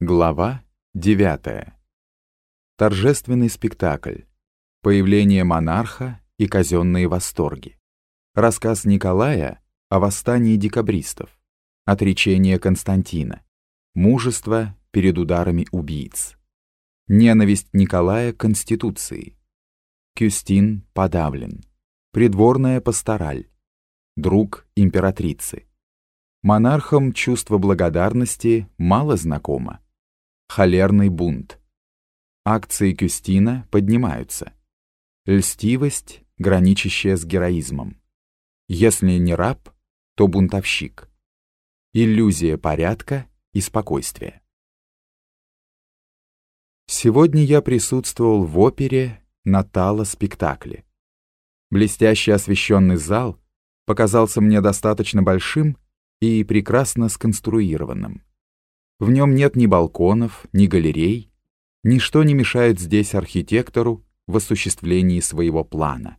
Глава 9. Торжественный спектакль. Появление монарха и казенные восторги. Рассказ Николая о восстании декабристов. Отречение Константина. Мужество перед ударами убийц. Ненависть Николая к Конституции. Кюстин подавлен. Придворная пастораль. Друг императрицы. Монархам чувство благодарности мало знакомо. Холерный бунт. Акции Кюстина поднимаются. Льстивость, граничащая с героизмом. Если не раб, то бунтовщик. Иллюзия порядка и спокойствия. Сегодня я присутствовал в опере Натала спектакле. Блестяще освещенный зал показался мне достаточно большим и прекрасно сконструированным. В нем нет ни балконов, ни галерей, ничто не мешает здесь архитектору в осуществлении своего плана,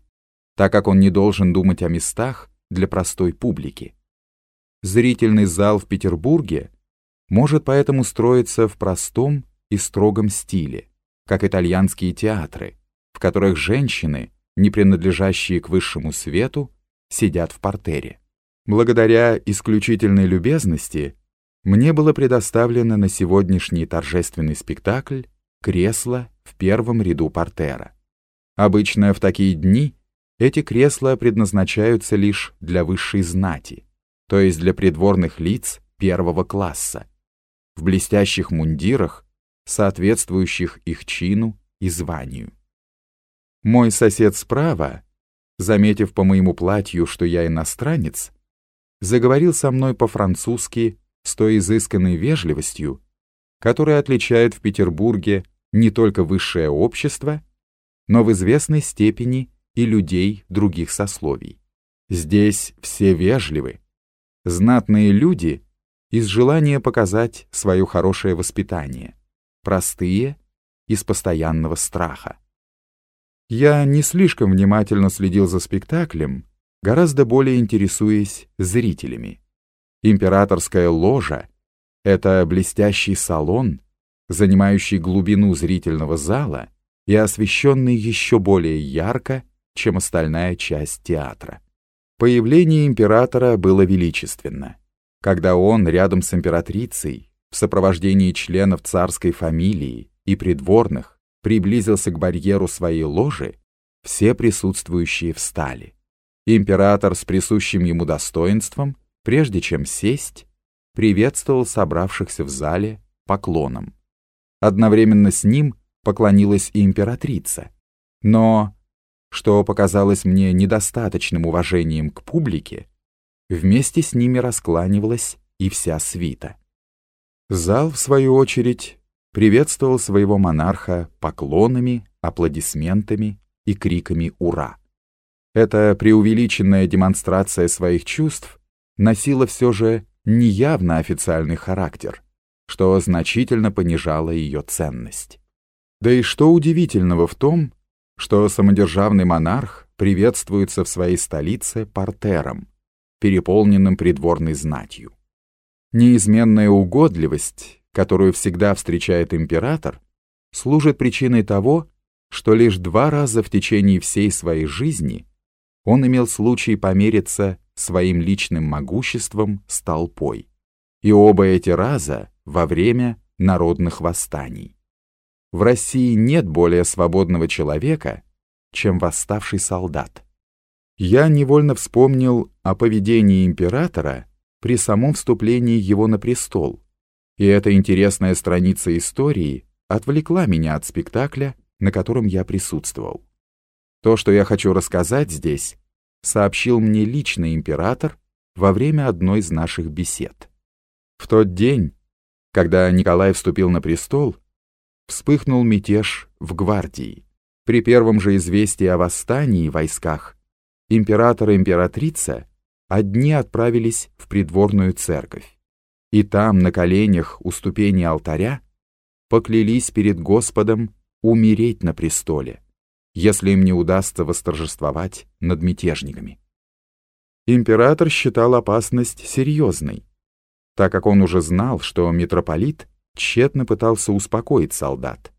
так как он не должен думать о местах для простой публики. Зрительный зал в Петербурге может поэтому строиться в простом и строгом стиле, как итальянские театры, в которых женщины, не принадлежащие к высшему свету, сидят в портере. Благодаря исключительной любезности мне было предоставлено на сегодняшний торжественный спектакль кресло в первом ряду портера. Обычно в такие дни эти кресла предназначаются лишь для высшей знати, то есть для придворных лиц первого класса, в блестящих мундирах, соответствующих их чину и званию. Мой сосед справа, заметив по моему платью, что я иностранец, заговорил со мной по-французски с той изысканной вежливостью, которая отличает в Петербурге не только высшее общество, но в известной степени и людей других сословий. Здесь все вежливы. Знатные люди из желания показать свое хорошее воспитание, простые из постоянного страха. Я не слишком внимательно следил за спектаклем, гораздо более интересуясь зрителями. Императорская ложа — это блестящий салон, занимающий глубину зрительного зала и освещенный еще более ярко, чем остальная часть театра. Появление императора было величественно. Когда он рядом с императрицей, в сопровождении членов царской фамилии и придворных, приблизился к барьеру своей ложи, все присутствующие встали. Император с присущим ему достоинством, прежде чем сесть, приветствовал собравшихся в зале поклоном. Одновременно с ним поклонилась и императрица. Но, что показалось мне недостаточным уважением к публике, вместе с ними раскланивалась и вся свита. Зал, в свою очередь, приветствовал своего монарха поклонами, аплодисментами и криками «Ура!». Эта преувеличенная демонстрация своих чувств носила все же неявно официальный характер, что значительно понижало ее ценность. Да и что удивительного в том, что самодержавный монарх приветствуется в своей столице портером, переполненным придворной знатью. Неизменная угодливость, которую всегда встречает император, служит причиной того, что лишь два раза в течение всей своей жизни он имел случай помериться своим личным могуществом с толпой. И оба эти раза во время народных восстаний. В России нет более свободного человека, чем восставший солдат. Я невольно вспомнил о поведении императора при самом вступлении его на престол, и эта интересная страница истории отвлекла меня от спектакля, на котором я присутствовал. То, что я хочу рассказать здесь, сообщил мне лично император во время одной из наших бесед. В тот день, когда Николай вступил на престол, вспыхнул мятеж в гвардии. При первом же известии о восстании в войсках император и императрица одни отправились в придворную церковь, и там, на коленях у ступени алтаря, поклялись перед Господом умереть на престоле, если им не удастся восторжествовать над мятежниками. Император считал опасность серьезной, так как он уже знал, что митрополит, тщетно пытался успокоить солдат.